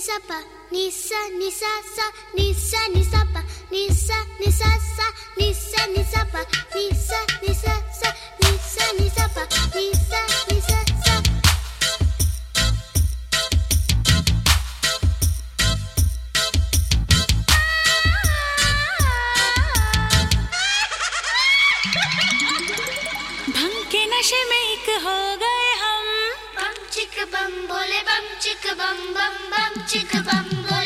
sa pa ni sa ni sa sa ni sa ni sa pa ni sa ni sa sa ni sa ni sa pa ni sa ni sa sa ni sa ni sa pa ni sa ni sa sa भंग के नशे में एक हो Chicka bum, bole bum, chicka bum, bum bum, chicka bum, bole.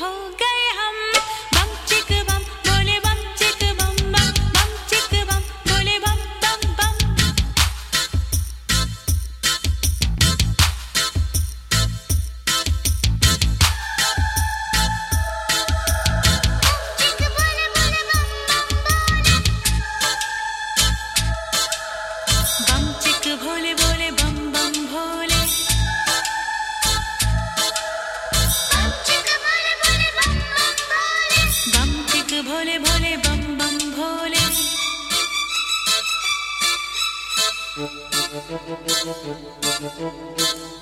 होगा Thank you.